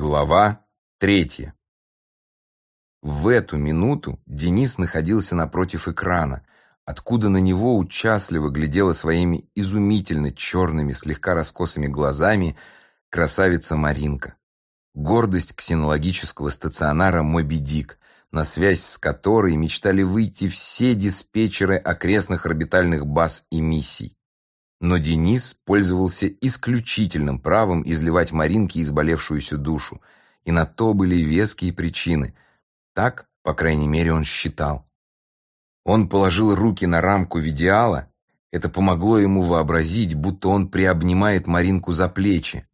Глава третья. В эту минуту Денис находился напротив экрана, откуда на него участливо глядела своими изумительно черными, слегка раскосыми глазами красавица Маринка. Гордость ксенологического стационара «Моби Дик», на связь с которой мечтали выйти все диспетчеры окрестных орбитальных баз и миссий. Но Денис пользовался исключительным правом изливать Маринке изболевшуюся душу, и на то были веские причины. Так, по крайней мере, он считал. Он положил руки на рамку видеала, это помогло ему вообразить, будто он приобнимает Маринку за плечи.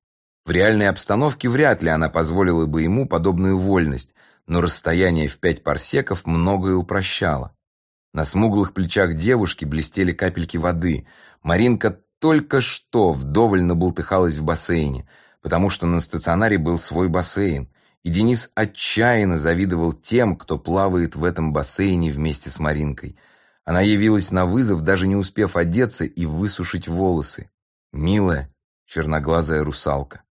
В реальной обстановке вряд ли она позволила бы ему подобную вольность, но расстояние в пять парсеков многое упрощало. На смуглых плечах девушки блестели капельки воды. Маринка только что вдоволь набултыхалась в бассейне, потому что на стационаре был свой бассейн, и Денис отчаянно завидовал тем, кто плавает в этом бассейне вместе с Маринкой. Она явилась на вызов, даже не успев одеться и высушить волосы. Милая, черноглазая русалка.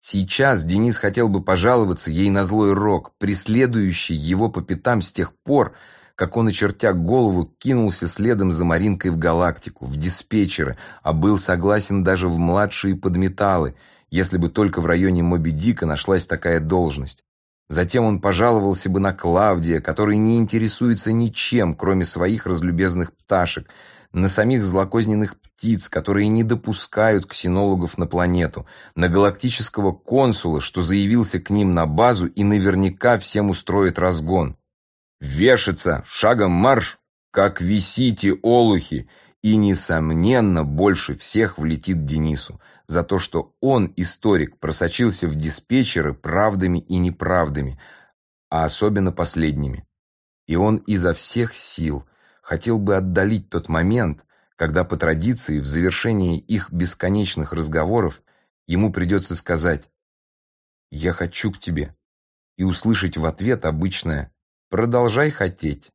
Сейчас Денис хотел бы пожаловаться ей на злой рок, преследующий его по пятам с тех пор, как он, очертя голову, кинулся следом за Маринкой в галактику, в диспетчеры, а был согласен даже в младшие подметалы, если бы только в районе Моби Дика нашлась такая должность. Затем он пожаловался бы на Клавдия, который не интересуется ничем, кроме своих разлюбезных пташек, на самих злокозненных птиц, которые не допускают ксенологов на планету, на галактического консула, что заявился к ним на базу и наверняка всем устроит разгон. Вешаться, шагом марш, как висите, олухи, и, несомненно, больше всех влетит Денису за то, что он, историк, просочился в диспетчеры правдами и неправдами, а особенно последними. И он изо всех сил хотел бы отдалить тот момент, когда по традиции в завершении их бесконечных разговоров ему придется сказать «Я хочу к тебе» и услышать в ответ обычное Продолжай хотеть.